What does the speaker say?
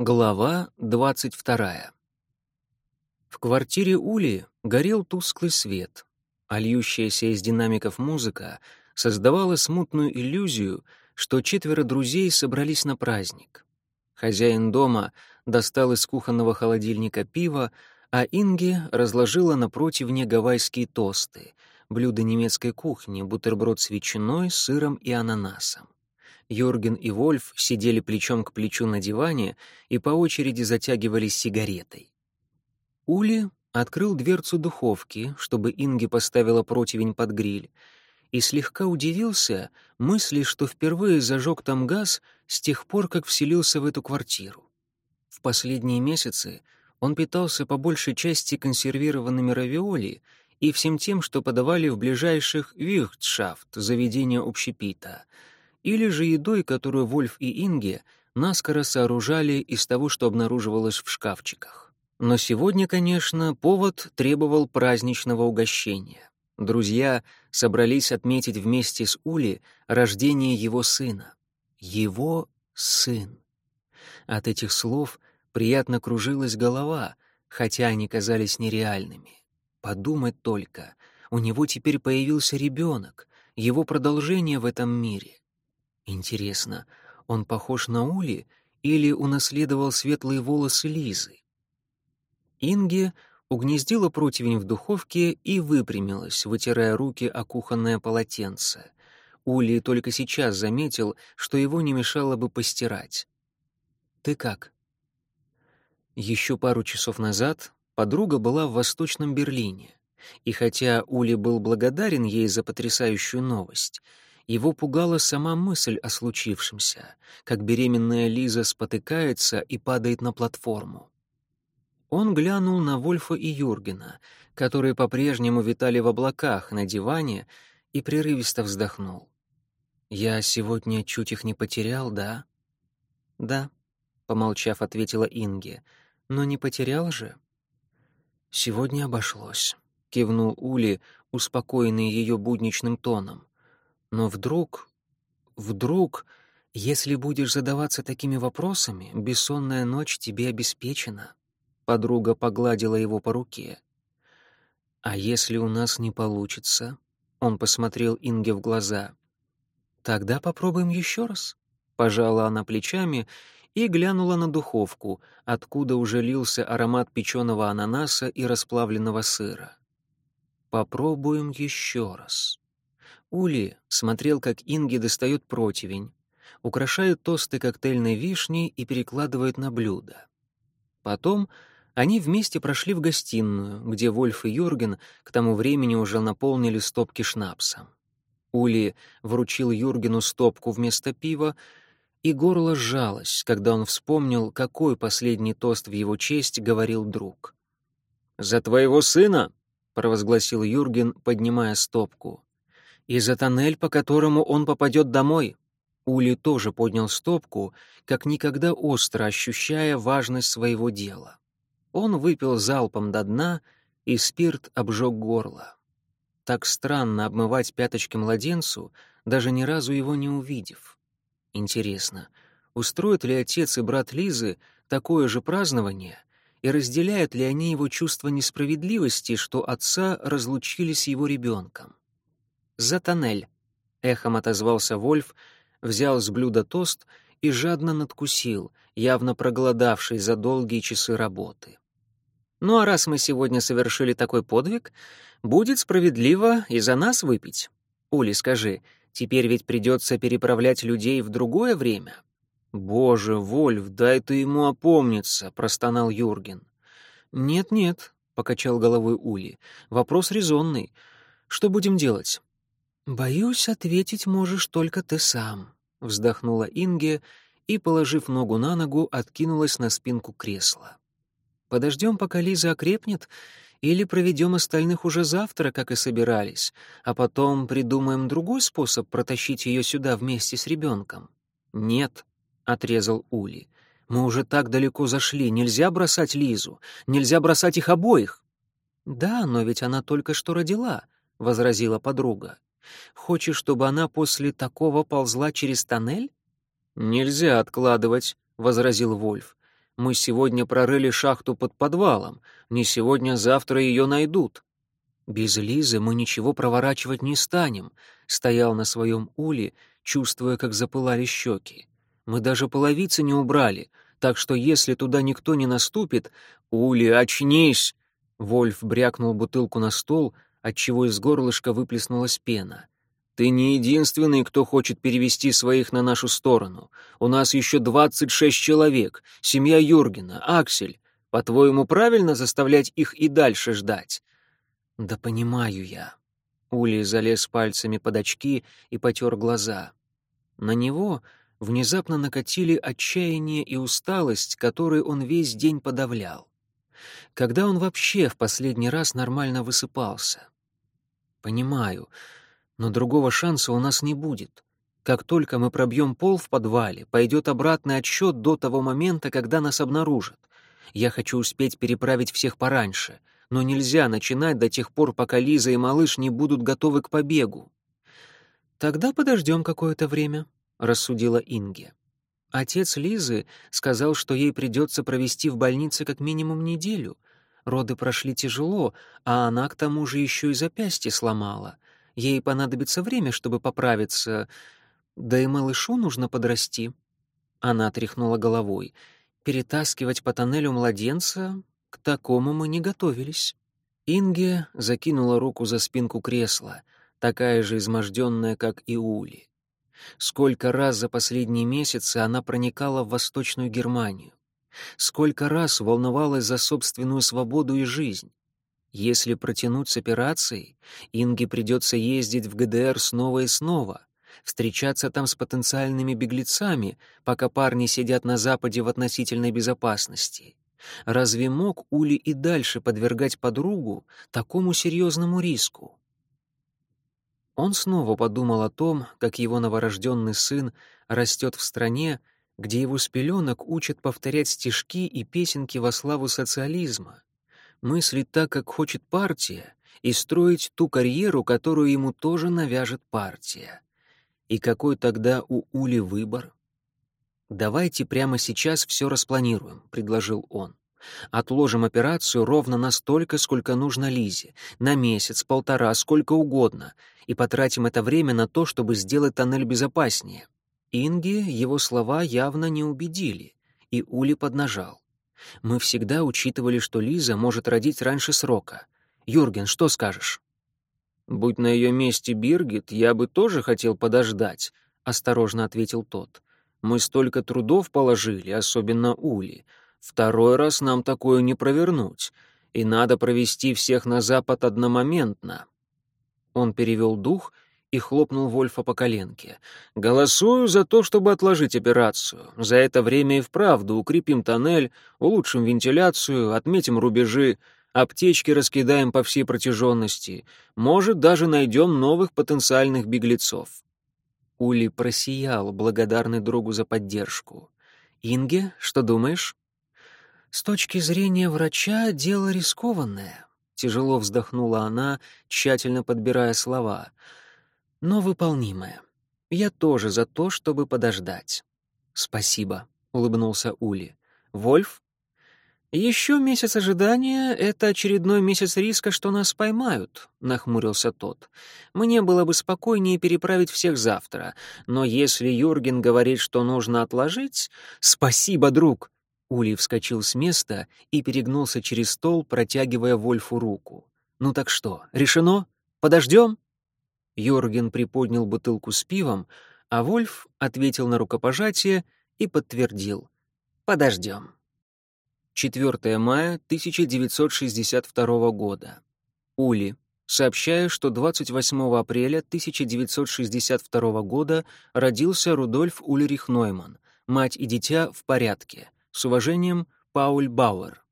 Глава двадцать вторая. В квартире Ули горел тусклый свет, а льющаяся из динамиков музыка создавала смутную иллюзию, что четверо друзей собрались на праздник. Хозяин дома достал из кухонного холодильника пиво, а Инги разложила на противне гавайские тосты, блюдо немецкой кухни, бутерброд с ветчиной, сыром и ананасом. Йорген и Вольф сидели плечом к плечу на диване и по очереди затягивались сигаретой. Ули открыл дверцу духовки, чтобы Инги поставила противень под гриль, и слегка удивился мысли, что впервые зажег там газ с тех пор, как вселился в эту квартиру. В последние месяцы он питался по большей части консервированными равиоли и всем тем, что подавали в ближайших вихтшафт, заведения общепита — или же едой, которую Вольф и Инге наскоро сооружали из того, что обнаруживалось в шкафчиках. Но сегодня, конечно, повод требовал праздничного угощения. Друзья собрались отметить вместе с Ули рождение его сына. Его сын. От этих слов приятно кружилась голова, хотя они казались нереальными. Подумать только, у него теперь появился ребенок, его продолжение в этом мире. Интересно, он похож на Ули или унаследовал светлые волосы Лизы? Инге угнездила противень в духовке и выпрямилась, вытирая руки о кухонное полотенце. Ули только сейчас заметил, что его не мешало бы постирать. «Ты как?» Еще пару часов назад подруга была в Восточном Берлине, и хотя Ули был благодарен ей за потрясающую новость — его пугала сама мысль о случившемся, как беременная Лиза спотыкается и падает на платформу. Он глянул на Вольфа и Юргена, которые по-прежнему витали в облаках на диване, и прерывисто вздохнул. «Я сегодня чуть их не потерял, да?» «Да», — помолчав, ответила Инге. «Но не потерял же?» «Сегодня обошлось», — кивнул Ули, успокоенный ее будничным тоном. Но вдруг, вдруг, если будешь задаваться такими вопросами, бессонная ночь тебе обеспечена. Подруга погладила его по руке. А если у нас не получится? Он посмотрел Инге в глаза. Тогда попробуем еще раз. Пожала она плечами и глянула на духовку, откуда уже лился аромат печеного ананаса и расплавленного сыра. Попробуем еще раз. Ули смотрел, как Инги достает противень, украшает тосты коктейльной вишней и перекладывает на блюдо. Потом они вместе прошли в гостиную, где Вольф и Юрген к тому времени уже наполнили стопки шнапсом. Ули вручил Юргену стопку вместо пива, и горло сжалось, когда он вспомнил, какой последний тост в его честь говорил друг. «За твоего сына!» — провозгласил Юрген, поднимая стопку и за тоннель, по которому он попадет домой. Ули тоже поднял стопку, как никогда остро ощущая важность своего дела. Он выпил залпом до дна, и спирт обжег горло. Так странно обмывать пяточки младенцу, даже ни разу его не увидев. Интересно, устроят ли отец и брат Лизы такое же празднование, и разделяют ли они его чувство несправедливости, что отца разлучили с его ребенком? «За тоннель», — эхом отозвался Вольф, взял с блюда тост и жадно надкусил, явно проголодавший за долгие часы работы. «Ну а раз мы сегодня совершили такой подвиг, будет справедливо и за нас выпить. Ули, скажи, теперь ведь придется переправлять людей в другое время?» «Боже, Вольф, дай ты ему опомниться», — простонал Юрген. «Нет-нет», — покачал головой Ули, — «вопрос резонный. Что будем делать? «Боюсь, ответить можешь только ты сам», — вздохнула Инге и, положив ногу на ногу, откинулась на спинку кресла. «Подождем, пока Лиза окрепнет, или проведем остальных уже завтра, как и собирались, а потом придумаем другой способ протащить ее сюда вместе с ребенком?» «Нет», — отрезал Ули, — «мы уже так далеко зашли, нельзя бросать Лизу, нельзя бросать их обоих». «Да, но ведь она только что родила», — возразила подруга. Хочешь, чтобы она после такого ползла через тоннель? Нельзя откладывать, возразил Вольф. Мы сегодня прорыли шахту под подвалом. Не сегодня-завтра ее найдут. Без Лизы мы ничего проворачивать не станем, стоял на своем уле, чувствуя, как запылали щеки. Мы даже половицы не убрали, так что если туда никто не наступит... Ули, очнись! Вольф брякнул бутылку на стол, отчего из горлышка выплеснулась пена. Ты не единственный, кто хочет перевести своих на нашу сторону. У нас еще двадцать шесть человек. Семья Юргена, Аксель. По-твоему, правильно заставлять их и дальше ждать? Да понимаю я. Ули залез пальцами под очки и потер глаза. На него внезапно накатили отчаяние и усталость, которые он весь день подавлял. Когда он вообще в последний раз нормально высыпался? Понимаю, но другого шанса у нас не будет. Как только мы пробьем пол в подвале, пойдет обратный отсчет до того момента, когда нас обнаружат. Я хочу успеть переправить всех пораньше, но нельзя начинать до тех пор, пока Лиза и малыш не будут готовы к побегу. Тогда подождем какое-то время, рассудила Инге. Отец Лизы сказал, что ей придется провести в больнице как минимум неделю. Роды прошли тяжело, а она к тому же еще и запястье сломала. Ей понадобится время, чтобы поправиться. Да и малышу нужно подрасти. Она тряхнула головой. Перетаскивать по тоннелю младенца — к такому мы не готовились. Инге закинула руку за спинку кресла, такая же изможденная, как и Ули. Сколько раз за последние месяцы она проникала в Восточную Германию. Сколько раз волновалась за собственную свободу и жизнь. Если протянуть с операцией, Инге придется ездить в ГДР снова и снова, встречаться там с потенциальными беглецами, пока парни сидят на Западе в относительной безопасности. Разве мог Ули и дальше подвергать подругу такому серьезному риску? Он снова подумал о том, как его новорожденный сын растет в стране, где его с пеленок учат повторять стишки и песенки во славу социализма, мыслить так, как хочет партия, и строить ту карьеру, которую ему тоже навяжет партия. И какой тогда у Ули выбор? «Давайте прямо сейчас все распланируем», — предложил он. «Отложим операцию ровно настолько, сколько нужно Лизе, на месяц, полтора, сколько угодно, и потратим это время на то, чтобы сделать тоннель безопаснее». Инги его слова явно не убедили, и Ули поднажал. Мы всегда учитывали, что Лиза может родить раньше срока. Юрген, что скажешь? Будь на ее месте Биргит, я бы тоже хотел подождать, осторожно ответил тот. Мы столько трудов положили, особенно Ули. Второй раз нам такое не провернуть, и надо провести всех на запад одномоментно. Он перевел дух и хлопнул Вольфа по коленке. «Голосую за то, чтобы отложить операцию. За это время и вправду укрепим тоннель, улучшим вентиляцию, отметим рубежи, аптечки раскидаем по всей протяженности. Может, даже найдем новых потенциальных беглецов». Ули просиял, благодарный другу за поддержку. «Инге, что думаешь?» «С точки зрения врача дело рискованное», — тяжело вздохнула она, тщательно подбирая слова — но выполнимое. Я тоже за то, чтобы подождать. Спасибо, улыбнулся Ули. Вольф? Еще месяц ожидания — это очередной месяц риска, что нас поймают, нахмурился тот. Мне было бы спокойнее переправить всех завтра, но если Юрген говорит, что нужно отложить... Спасибо, друг! Ули вскочил с места и перегнулся через стол, протягивая Вольфу руку. «Ну так что, решено? Подождем?» Йорген приподнял бутылку с пивом, а Вольф ответил на рукопожатие и подтвердил. «Подождем». 4 мая 1962 года. Ули. Сообщаю, что 28 апреля 1962 года родился Рудольф Ульрих Нойман. Мать и дитя в порядке. С уважением, Пауль Бауэр.